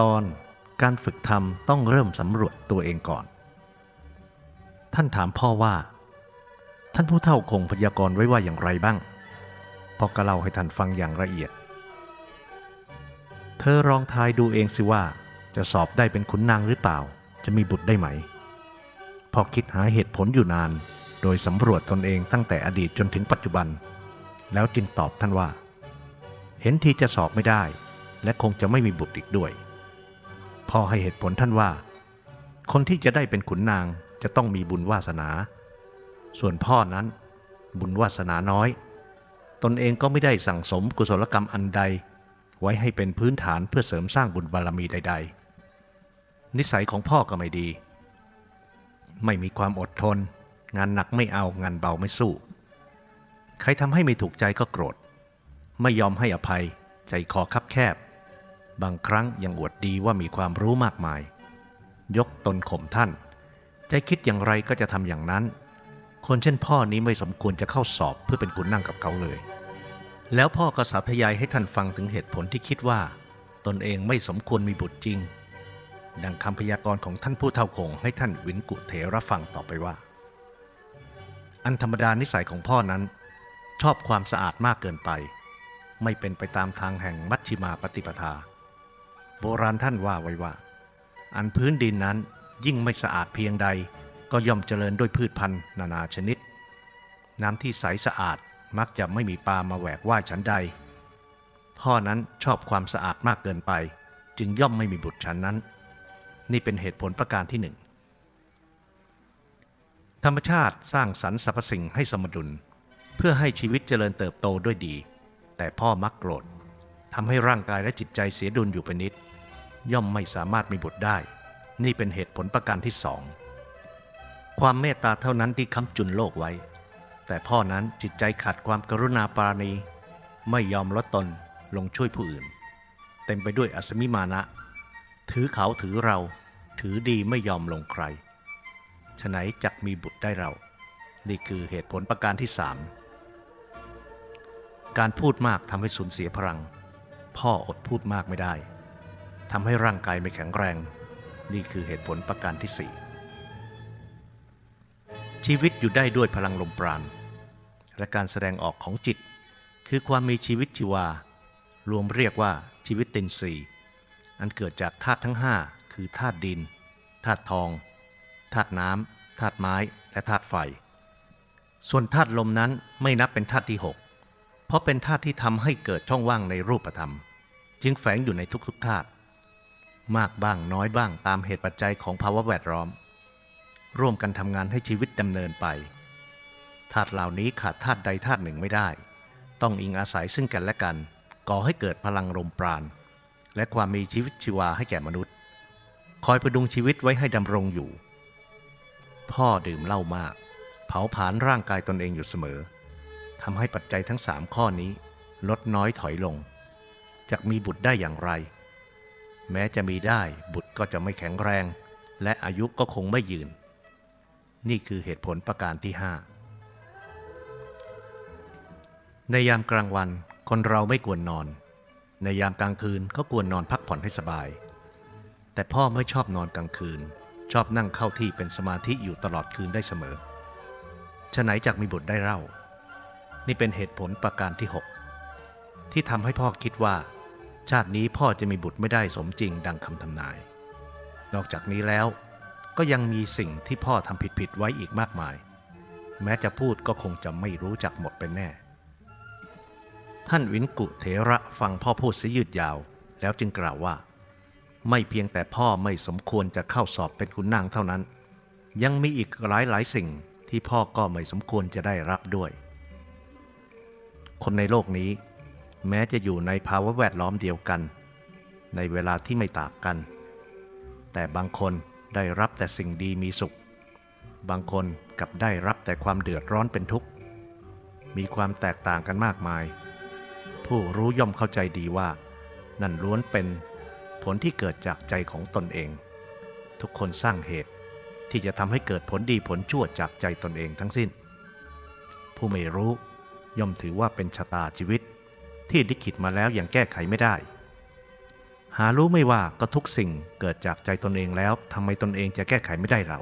ตอนการฝึกทำต้องเริ่มสำรวจตัวเองก่อน ท่านถามพ่อว่า ท่านผู้เฒ่าคงพยากรณ์ไว้ว่าอย่างไรบ้าง พ่อก็เล่าให้ท่านฟังอย่างละเอียด เธอลองทายดูเองสิว่า จะสอบได้เป็นขุนนางหรือเปล่า จะมีบุตรได้ไหม พอคิดหาเหตุผลอยู่นาน โดยสำรวจตนเองตั้งแต่อดีตจนถึงปัจจุบัน แล้วจึงตอบท่านว่า เห็นทีจะสอบไม่ได้ และคงจะไม่มีบุตรอีกด้วย พ่อให้เหตุผลท่านว่า คนที่จะได้เป็นขุนนางจะต้องมีบุญวาสนา ส่วนพ่อนั้นบุญวาสนาน้อย ตนเองก็ไม่ได้สั่งสมกุศลกรรมอันใด ไว้ให้เป็นพื้นฐานเพื่อเสริมสร้างบุญบารมีใด ๆ นิสัยของพ่อก็ไม่ดี ไม่มีความอดทน งานหนักไม่เอางานเบาไม่สู้ ใครทำให้ไม่ถูกใจก็โกรธ ไม่ยอมให้อภัย ใจคอคับแคบ บางครั้งยังอวดดีว่ามีความรู้มากมาย ยกตนข่มท่าน ใจคิดอย่างไรก็จะทำอย่างนั้น คนเช่นพ่อนี้ไม่สมควรจะเข้าสอบเพื่อเป็นขุนนั่งกับเขาเลย แล้วพ่อก็สาธยายให้ท่านฟังถึงเหตุผลที่คิดว่า ตนเองไม่สมควรมีบุตรจริง ดังคำพยากรณ์ของท่านผู้เฒ่าคงให้ท่านวินกุเถระฟังต่อไปว่า อันธรรมดานิสัยของพ่อนั้น ชอบความสะอาดมากเกินไป ไม่เป็นไปตามทางแห่งมัชชิมาปฏิปทา โบราณท่านว่าไว้ว่า อันพื้นดินนั้นยิ่งไม่สะอาดเพียงใด ก็ย่อมเจริญด้วยพืชพันธุ์นานาชนิด น้ำที่ใสสะอาดมักจะไม่มีปลามาแหวกว่ายชั้นใด พ่อนั้นชอบความสะอาดมากเกินไป จึงย่อมไม่มีบุตรชั้นนั้น นี่เป็นเหตุผลประการที่หนึ่งธรรมชาติสร้างสรรค์สรรพสิ่งให้สมดุล เพื่อให้ชีวิตเจริญเติบโตด้วยดี แต่พ่อมักโกรธทำให้ร่างกายและจิตใจเสียดุลอยู่เป็นนิด ย่อมไม่สามารถมีบุตรได้ นี่เป็นเหตุผลประการที่สอง ความเมตตาเท่านั้นที่ค้ำจุนโลกไว้ แต่พ่อนั้นจิตใจขาดความกรุณาปราณี ไม่ยอมลดตนลงช่วยผู้อื่น เต็มไปด้วยอัศมิมานะ ถือเขาถือเรา ถือดีไม่ยอมลงใครฉะไหนจักมีบุตรได้เรา นี่คือเหตุผลประการที่สามการพูดมากทำให้สูญเสียพลัง พ่ออดพูดมากไม่ได้ ทำให้ร่างกายไม่แข็งแรง นี่คือเหตุผลประการที่สี่ชีวิตอยู่ได้ด้วยพลังลมปราณ และการแสดงออกของจิต คือความมีชีวิตชีวา รวมเรียกว่าชีวิตตินทรีย์อันเกิดจากธาตุทั้งห้าคือธาตุดินธาตุทองธาตุน้ำธาตุไม้และธาตุไฟ ส่วนธาตุลมนั้นไม่นับเป็นธาตุที่หกเพราะเป็นธาตุที่ทำให้เกิดช่องว่างในรูปธรรม จึงแฝงอยู่ในทุกๆธาตุ มากบ้างน้อยบ้างตามเหตุปัจจัยของภาวะแวดล้อม ร่วมกันทำงานให้ชีวิตดำเนินไปธาตุเหล่านี้ขาดธาตุใดธาตุหนึ่งไม่ได้ ต้องอิงอาศัยซึ่งกันและกัน ก่อให้เกิดพลังลมปราณ และความมีชีวิตชีวาให้แก่มนุษย์ คอยประดุงชีวิตไว้ให้ดำรงอยู่ พ่อดื่มเหล้ามาก เผาผลาญร่างกายตนเองอยู่เสมอทำให้ปัจจัยทั้งสามข้อนี้ ลดน้อยถอยลงจะมีบุตรได้อย่างไร แม้จะมีได้บุตรก็จะไม่แข็งแรง และอายุก็คงไม่ยืน นี่คือเหตุผลประการที่ห้าในยามกลางวันคนเราไม่ควรนอน ในยามกลางคืนก็ควรนอนพักผ่อนให้สบาย แต่พ่อไม่ชอบนอนกลางคืน ชอบนั่งเข้าที่เป็นสมาธิอยู่ตลอดคืนได้เสมอฉะไหนจากมีบุตรได้เล่า นี่เป็นเหตุผลประการที่ 6 ที่ทำให้พ่อคิดว่า ชาตินี้พ่อจะมีบุตรไม่ได้สมจริงดังคำทำนาย นอกจากนี้แล้วก็ยังมีสิ่งที่พ่อทำผิดๆไว้อีกมากมาย แม้จะพูดก็คงจะไม่รู้จักหมดเป็นแน่ ท่านวินกุเถระฟังพ่อพูดเสียยืดยาว แล้วจึงกล่าวว่า ไม่เพียงแต่พ่อไม่สมควรจะเข้าสอบเป็นคุณนางเท่านั้น ยังมีอีกหลายหลายสิ่งที่พ่อก็ไม่สมควรจะได้รับด้วย คนในโลกนี้ แม้จะอยู่ในภาวะแวดล้อมเดียวกัน ในเวลาที่ไม่ต่างกัน แต่บางคนได้รับแต่สิ่งดีมีสุข บางคนกลับได้รับแต่ความเดือดร้อนเป็นทุกข์ มีความแตกต่างกันมากมาย ผู้รู้ย่อมเข้าใจดีว่า นั่นล้วนเป็นผลที่เกิดจากใจของตนเอง ทุกคนสร้างเหตุที่จะทำให้เกิดผลดีผลชั่วจากใจตนเองทั้งสิ้น ผู้ไม่รู้ย่อมถือว่าเป็นชะตาชีวิต ที่ลิขิตมาแล้วอย่างแก้ไขไม่ได้ หารู้ไม่ว่าก็ทุกสิ่งเกิดจากใจตนเองแล้วทำไมตนเองจะแก้ไขไม่ได้เรา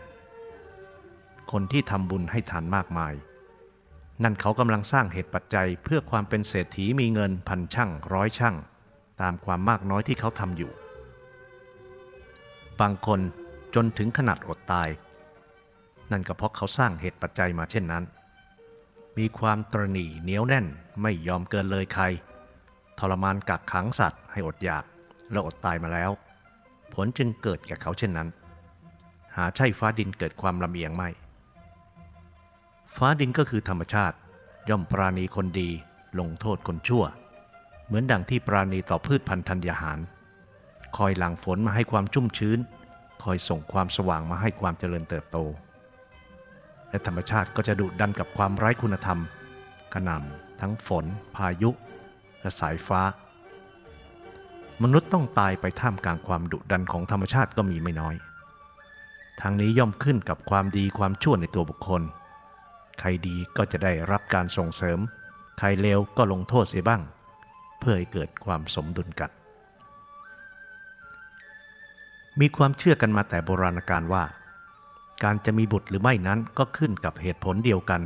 คนที่ทำบุญให้ทานมากมาย นั่นเขากำลังสร้างเหตุปัจจัยเพื่อความเป็นเศรษฐีมีเงินพันช่างร้อยช่างตามความมากน้อยที่เขาทำอยู่ บางคนจนถึงขนาดอดตาย นั่นก็เพราะเขาสร้างเหตุปัจจัยมาเช่นนั้น มีความตรณีเหนียวแน่นไม่ยอมเกินเลยใคร ทรมานกักขังสัตว์ให้อดอยากและอดตายมาแล้ว ผลจึงเกิดแก่เขาเช่นนั้น หาใช่ฟ้าดินเกิดความลำเอียงไม่ ฟ้าดินก็คือธรรมชาติ ย่อมปราณีคนดีลงโทษคนชั่ว เหมือนดังที่ปราณีต่อพืชพันธุ์ธัญญาหาร คอยหลั่งฝนมาให้ความชุ่มชื้น คอยส่งความสว่างมาให้ความเจริญเติบโต และธรรมชาติก็จะดุดันกับความไร้คุณธรรมกระหน่ำทั้งฝน พายุ และสายฟ้า มนุษย์ต้องตายไปท่ามกลางความดุดันของธรรมชาติก็มีไม่น้อย ทางนี้ย่อมขึ้นกับความดีความชั่วในตัวบุคคล ใครดีก็จะได้รับการส่งเสริม ใครเลวก็ลงโทษเสียบ้าง เพื่อให้เกิดความสมดุลกัน มีความเชื่อกันมาแต่โบราณกาลว่า การจะมีบุตรหรือไม่นั้นก็ขึ้นกับเหตุผลเดียวกัน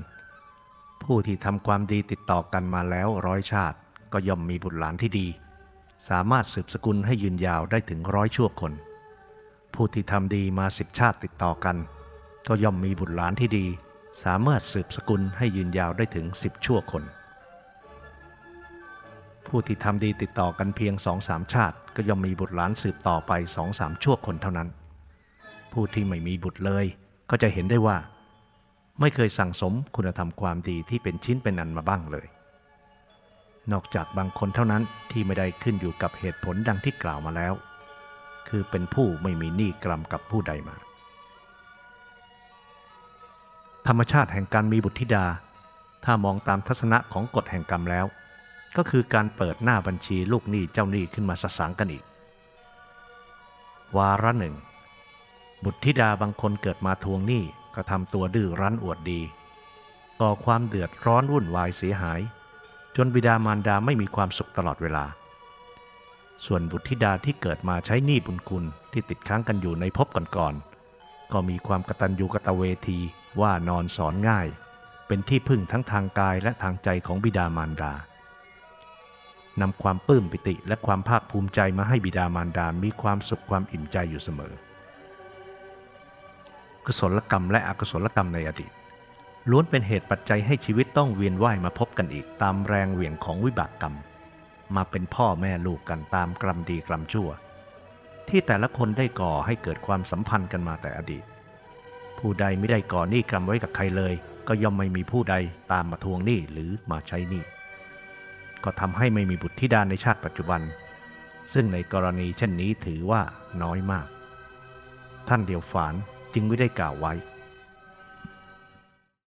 ผู้ที่ทำความดีติดต่อกันมาแล้วร้อยชาติ ก็ย่อมมีบุตรหลานที่ดี สามารถสืบสกุลให้ยืนยาวได้ถึงร้อยชั่วคน ผู้ที่ทำดีมาสิบชาติติดต่อกัน ก็ย่อมมีบุตรหลานที่ดี สามารถสืบสกุลให้ยืนยาวได้ถึงสิบชั่วคน ผู้ที่ทำดีติดต่อกันเพียงสองสามชาติ ก็ย่อมมีบุตรหลานสืบต่อไปสองสามชั่วคนเท่านั้น ผู้ที่ไม่มีบุตรเลย ก็จะเห็นได้ว่า ไม่เคยสั่งสมคุณธรรมความดีที่เป็นชิ้นเป็นอันมาบ้างเลย นอกจากบางคนเท่านั้นที่ไม่ได้ขึ้นอยู่กับเหตุผลดังที่กล่าวมาแล้ว คือเป็นผู้ไม่มีหนี้กรรมกับผู้ใดมา ธรรมชาติแห่งการมีบุตรธิดา ถ้ามองตามทัศนะของกฎแห่งกรรมแล้ว ก็คือการเปิดหน้าบัญชีลูกหนี้เจ้าหนี้ขึ้นมาสสางกันอีก วาระหนึ่ง บุตรธิดาบางคนเกิดมาทวงหนี้ก็ทำตัวดื้อรั้นอวดดีก่อความเดือดร้อนวุ่นวายเสียหาย จนบิดามารดาไม่มีความสุขตลอดเวลา ส่วนบุตรธิดาที่เกิดมาใช้หนี้บุญคุณที่ติดค้างกันอยู่ในภพก่อนๆก็มีความกตัญญูกตเวทีว่านอนสอนง่าย เป็นที่พึ่งทั้งทางกายและทางใจของบิดามารดานำความปลื้มปิติและความภาคภูมิใจมาให้บิดามารดา มีความสุขความอิ่มใจอยู่เสมอ กุศลกรรมและอกุศลกรรมในอดีต ล้วนเป็นเหตุปัจจัยให้ชีวิตต้องเวียนว่ายมาพบกันอีกตามแรงเหวี่ยงของวิบากกรรม มาเป็นพ่อแม่ลูกกันตามกรรมดีกรรมชั่ว ที่แต่ละคนได้ก่อให้เกิดความสัมพันธ์กันมาแต่อดีต ผู้ใดไม่ได้ก่อหนี้กรรมไว้กับใครเลย ก็ย่อมไม่มีผู้ใดตามมาทวงหนี้หรือมาใช้หนี้ก็ทำให้ไม่มีบุตรธิดาในชาติปัจจุบัน ซึ่งในกรณีเช่นนี้ถือว่าน้อยมาก ท่านเดียวฝานจึงไม่ได้กล่าวไว้